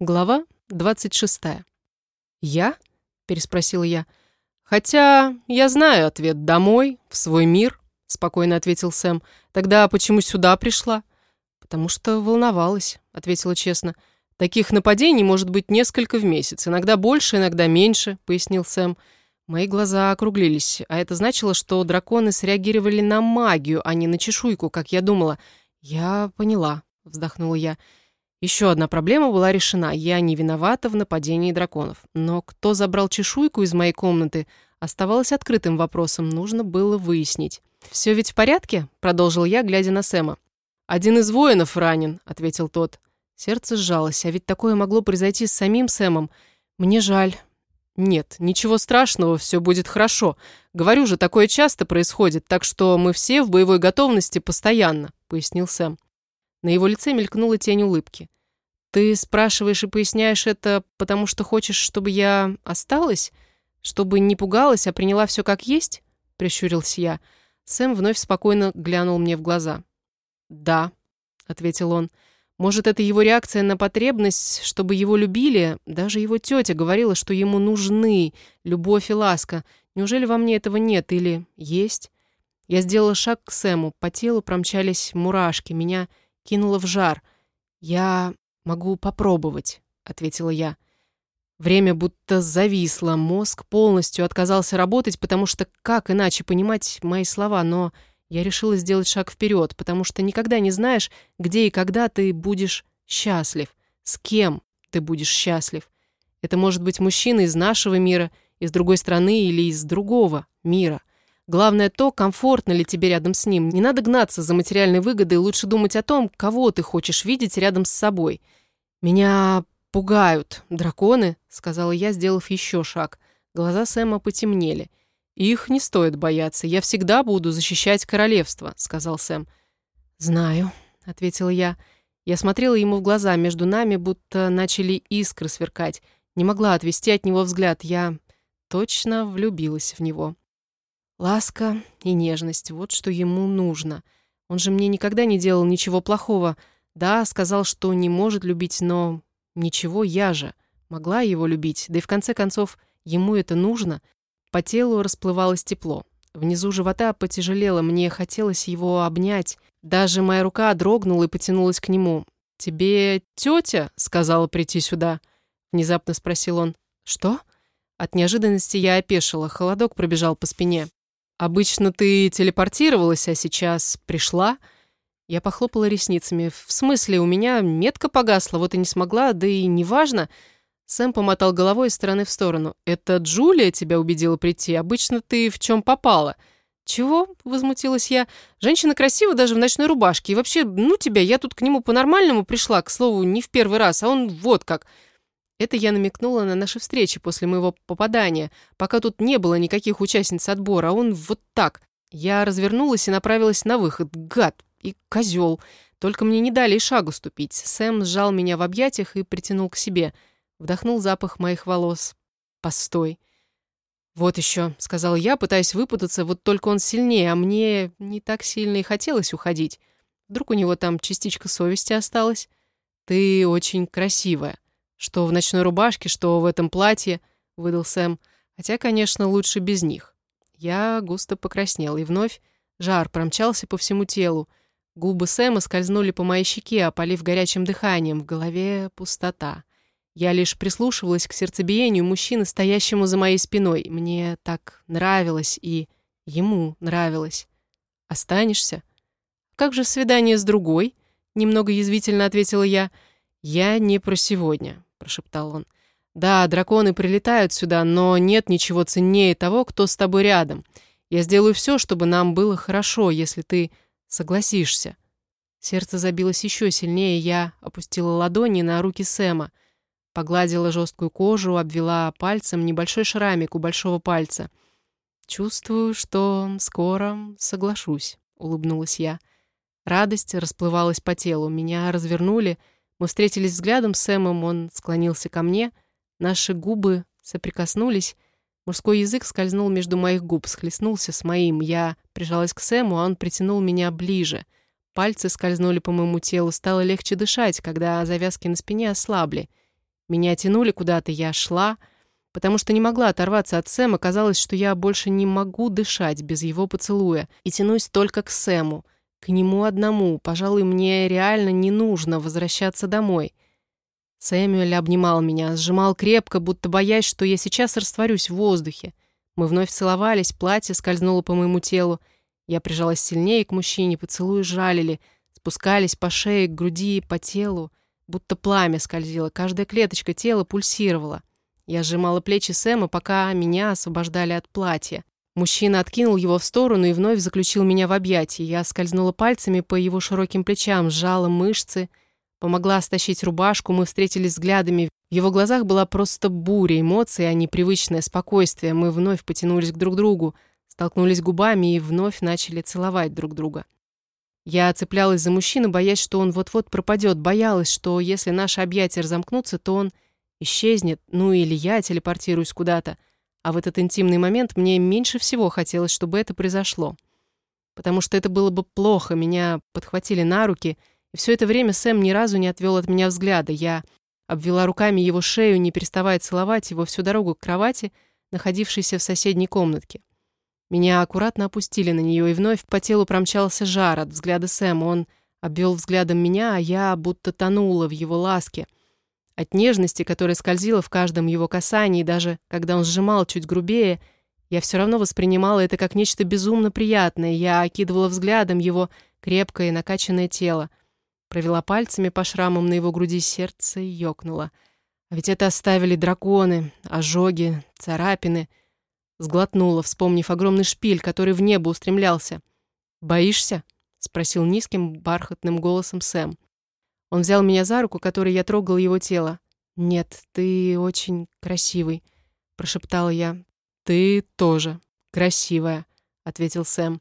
Глава 26. «Я?» – переспросила я. «Хотя я знаю ответ домой, в свой мир», – спокойно ответил Сэм. «Тогда почему сюда пришла?» «Потому что волновалась», – ответила честно. «Таких нападений может быть несколько в месяц, иногда больше, иногда меньше», – пояснил Сэм. Мои глаза округлились, а это значило, что драконы среагировали на магию, а не на чешуйку, как я думала. «Я поняла», – вздохнула я. Еще одна проблема была решена. Я не виновата в нападении драконов. Но кто забрал чешуйку из моей комнаты, оставалось открытым вопросом. Нужно было выяснить. «Все ведь в порядке?» – продолжил я, глядя на Сэма. «Один из воинов ранен», – ответил тот. Сердце сжалось, а ведь такое могло произойти с самим Сэмом. Мне жаль. Нет, ничего страшного, все будет хорошо. Говорю же, такое часто происходит, так что мы все в боевой готовности постоянно, пояснил Сэм. На его лице мелькнула тень улыбки. «Ты спрашиваешь и поясняешь это, потому что хочешь, чтобы я осталась? Чтобы не пугалась, а приняла все как есть?» — прищурился я. Сэм вновь спокойно глянул мне в глаза. «Да», — ответил он. «Может, это его реакция на потребность, чтобы его любили? Даже его тетя говорила, что ему нужны любовь и ласка. Неужели во мне этого нет или есть?» Я сделала шаг к Сэму, по телу промчались мурашки, меня кинуло в жар. «Я могу попробовать», — ответила я. Время будто зависло, мозг полностью отказался работать, потому что как иначе понимать мои слова, но я решила сделать шаг вперед, потому что никогда не знаешь, где и когда ты будешь счастлив, с кем ты будешь счастлив. Это может быть мужчина из нашего мира, из другой страны или из другого мира. Главное то, комфортно ли тебе рядом с ним. Не надо гнаться за материальной выгодой, лучше думать о том, кого ты хочешь видеть рядом с собой. «Меня пугают драконы», — сказала я, сделав еще шаг. Глаза Сэма потемнели. «Их не стоит бояться. Я всегда буду защищать королевство», — сказал Сэм. «Знаю», — ответила я. Я смотрела ему в глаза, между нами будто начали искры сверкать. Не могла отвести от него взгляд. Я точно влюбилась в него. Ласка и нежность — вот что ему нужно. Он же мне никогда не делал ничего плохого. Да, сказал, что не может любить, но ничего, я же могла его любить. Да и в конце концов, ему это нужно. По телу расплывалось тепло. Внизу живота потяжелело, мне хотелось его обнять. Даже моя рука дрогнула и потянулась к нему. «Тебе тетя сказала прийти сюда?» Внезапно спросил он. «Что?» От неожиданности я опешила, холодок пробежал по спине. «Обычно ты телепортировалась, а сейчас пришла?» Я похлопала ресницами. «В смысле, у меня метка погасла, вот и не смогла, да и неважно». Сэм помотал головой из стороны в сторону. «Это Джулия тебя убедила прийти? Обычно ты в чем попала?» «Чего?» — возмутилась я. «Женщина красива даже в ночной рубашке. И вообще, ну тебя, я тут к нему по-нормальному пришла, к слову, не в первый раз, а он вот как...» Это я намекнула на наши встречи после моего попадания, пока тут не было никаких участниц отбора, а он вот так. Я развернулась и направилась на выход. Гад и козел. Только мне не дали и шагу ступить. Сэм сжал меня в объятиях и притянул к себе. Вдохнул запах моих волос. Постой. «Вот еще», — сказал я, пытаясь выпутаться, вот только он сильнее, а мне не так сильно и хотелось уходить. Вдруг у него там частичка совести осталась? «Ты очень красивая», «Что в ночной рубашке, что в этом платье», — выдал Сэм. «Хотя, конечно, лучше без них». Я густо покраснел, и вновь жар промчался по всему телу. Губы Сэма скользнули по моей щеке, опалив горячим дыханием. В голове пустота. Я лишь прислушивалась к сердцебиению мужчины, стоящему за моей спиной. Мне так нравилось, и ему нравилось. «Останешься?» «Как же свидание с другой?» Немного язвительно ответила я. «Я не про сегодня прошептал он. «Да, драконы прилетают сюда, но нет ничего ценнее того, кто с тобой рядом. Я сделаю все, чтобы нам было хорошо, если ты согласишься». Сердце забилось еще сильнее, я опустила ладони на руки Сэма, погладила жесткую кожу, обвела пальцем небольшой шрамик у большого пальца. «Чувствую, что скоро соглашусь», — улыбнулась я. Радость расплывалась по телу, меня развернули — мы встретились взглядом с Сэмом, он склонился ко мне, наши губы соприкоснулись, мужской язык скользнул между моих губ, схлестнулся с моим. Я прижалась к Сэму, а он притянул меня ближе. Пальцы скользнули по моему телу, стало легче дышать, когда завязки на спине ослабли. Меня тянули куда-то, я шла, потому что не могла оторваться от Сэма. Казалось, что я больше не могу дышать без его поцелуя. И тянусь только к Сэму, к нему одному. Пожалуй, мне реально не нужно возвращаться домой. Сэмюэль обнимал меня, сжимал крепко, будто боясь, что я сейчас растворюсь в воздухе. Мы вновь целовались, платье скользнуло по моему телу. Я прижалась сильнее к мужчине, поцелуи жалили, спускались по шее, к груди, по телу. Будто пламя скользило, каждая клеточка тела пульсировала. Я сжимала плечи Сэма, пока меня освобождали от платья. Мужчина откинул его в сторону и вновь заключил меня в объятия. Я скользнула пальцами по его широким плечам, сжала мышцы, помогла стащить рубашку, мы встретились взглядами. В его глазах была просто буря эмоций, а не привычное спокойствие. Мы вновь потянулись к друг другу, столкнулись губами и вновь начали целовать друг друга. Я цеплялась за мужчину, боясь, что он вот-вот пропадет, боялась, что если наши объятия разомкнутся, то он исчезнет, ну или я телепортируюсь куда-то. А в этот интимный момент мне меньше всего хотелось, чтобы это произошло. Потому что это было бы плохо, меня подхватили на руки, и все это время Сэм ни разу не отвел от меня взгляда. Я обвела руками его шею, не переставая целовать его всю дорогу к кровати, находившейся в соседней комнатке. Меня аккуратно опустили на нее, и вновь по телу промчался жар от взгляда Сэма. Он обвел взглядом меня, а я будто тонула в его ласке. От нежности, которая скользила в каждом его касании, даже когда он сжимал чуть грубее, я все равно воспринимала это как нечто безумно приятное. Я окидывала взглядом его крепкое и накачанное тело. Провела пальцами по шрамам на его груди, сердце ёкнуло. А ведь это оставили драконы, ожоги, царапины — Сглотнула, вспомнив огромный шпиль, который в небо устремлялся. «Боишься?» — спросил низким, бархатным голосом Сэм. Он взял меня за руку, которой я трогал его тело. «Нет, ты очень красивый», — прошептала я. «Ты тоже красивая», — ответил Сэм.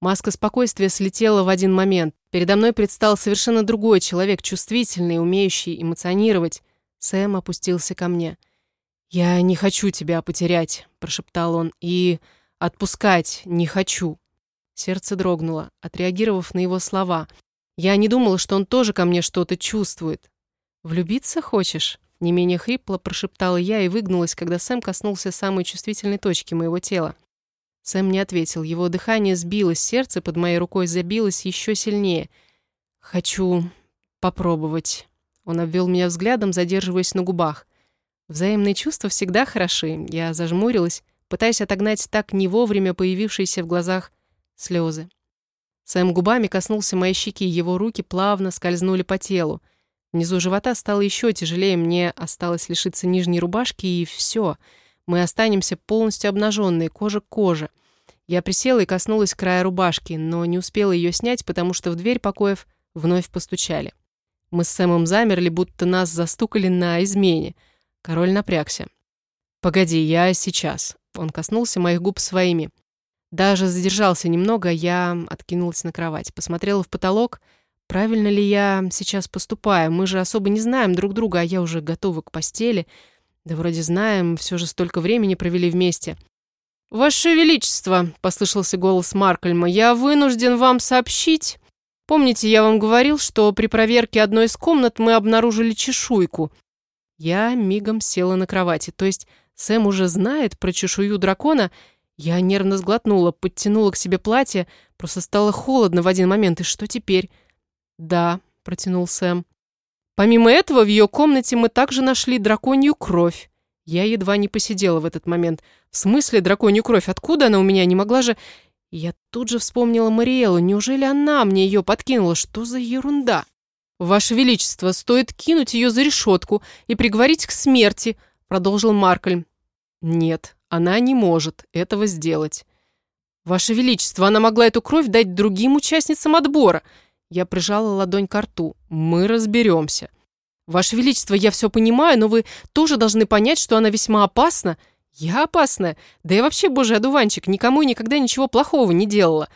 Маска спокойствия слетела в один момент. Передо мной предстал совершенно другой человек, чувствительный, умеющий эмоционировать. Сэм опустился ко мне. «Я не хочу тебя потерять», — прошептал он, — «и отпускать не хочу». Сердце дрогнуло, отреагировав на его слова. Я не думала, что он тоже ко мне что-то чувствует. «Влюбиться хочешь?» Не менее хрипло прошептала я и выгнулась, когда Сэм коснулся самой чувствительной точки моего тела. Сэм не ответил. Его дыхание сбилось, сердце под моей рукой забилось еще сильнее. «Хочу попробовать». Он обвел меня взглядом, задерживаясь на губах. Взаимные чувства всегда хороши. Я зажмурилась, пытаясь отогнать так не вовремя появившиеся в глазах слезы. Сэм губами коснулся моей щеки, его руки плавно скользнули по телу. Внизу живота стало еще тяжелее, мне осталось лишиться нижней рубашки, и все. Мы останемся полностью обнаженные, кожа к коже. Я присела и коснулась края рубашки, но не успела ее снять, потому что в дверь покоев вновь постучали. Мы с Сэмом замерли, будто нас застукали на измене — Король напрягся. «Погоди, я сейчас». Он коснулся моих губ своими. Даже задержался немного, я откинулась на кровать. Посмотрела в потолок. Правильно ли я сейчас поступаю? Мы же особо не знаем друг друга, а я уже готова к постели. Да вроде знаем, все же столько времени провели вместе. «Ваше Величество!» — послышался голос Маркельма. «Я вынужден вам сообщить. Помните, я вам говорил, что при проверке одной из комнат мы обнаружили чешуйку?» Я мигом села на кровати. То есть Сэм уже знает про чешую дракона. Я нервно сглотнула, подтянула к себе платье. Просто стало холодно в один момент. И что теперь? «Да», — протянул Сэм. «Помимо этого, в ее комнате мы также нашли драконью кровь. Я едва не посидела в этот момент. В смысле драконью кровь? Откуда она у меня? Не могла же... Я тут же вспомнила Мариэлу. Неужели она мне ее подкинула? Что за ерунда? «Ваше Величество, стоит кинуть ее за решетку и приговорить к смерти», продолжил Маркельм. «Нет, она не может этого сделать». «Ваше Величество, она могла эту кровь дать другим участницам отбора». Я прижала ладонь к рту. «Мы разберемся». «Ваше Величество, я все понимаю, но вы тоже должны понять, что она весьма опасна». «Я опасная? Да я вообще, божий одуванчик, никому и никогда ничего плохого не делала».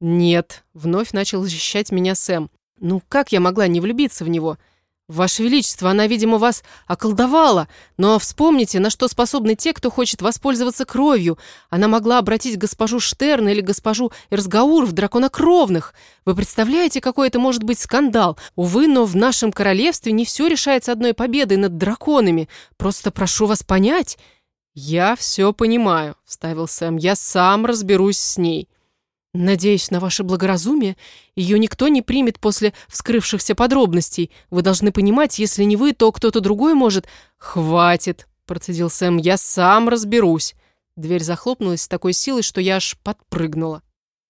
«Нет», — вновь начал защищать меня Сэм. Ну, как я могла не влюбиться в него? Ваше Величество, она, видимо, вас околдовала, но вспомните, на что способны те, кто хочет воспользоваться кровью. Она могла обратить госпожу Штерн или госпожу Эрсгаур в драконокровных. Вы представляете, какой это может быть скандал? Увы, но в нашем королевстве не все решается одной победой над драконами. Просто прошу вас понять». «Я все понимаю», — вставил Сэм. «Я сам разберусь с ней». «Надеюсь на ваше благоразумие. Ее никто не примет после вскрывшихся подробностей. Вы должны понимать, если не вы, то кто-то другой может...» «Хватит», — процедил Сэм, — «я сам разберусь». Дверь захлопнулась с такой силой, что я аж подпрыгнула.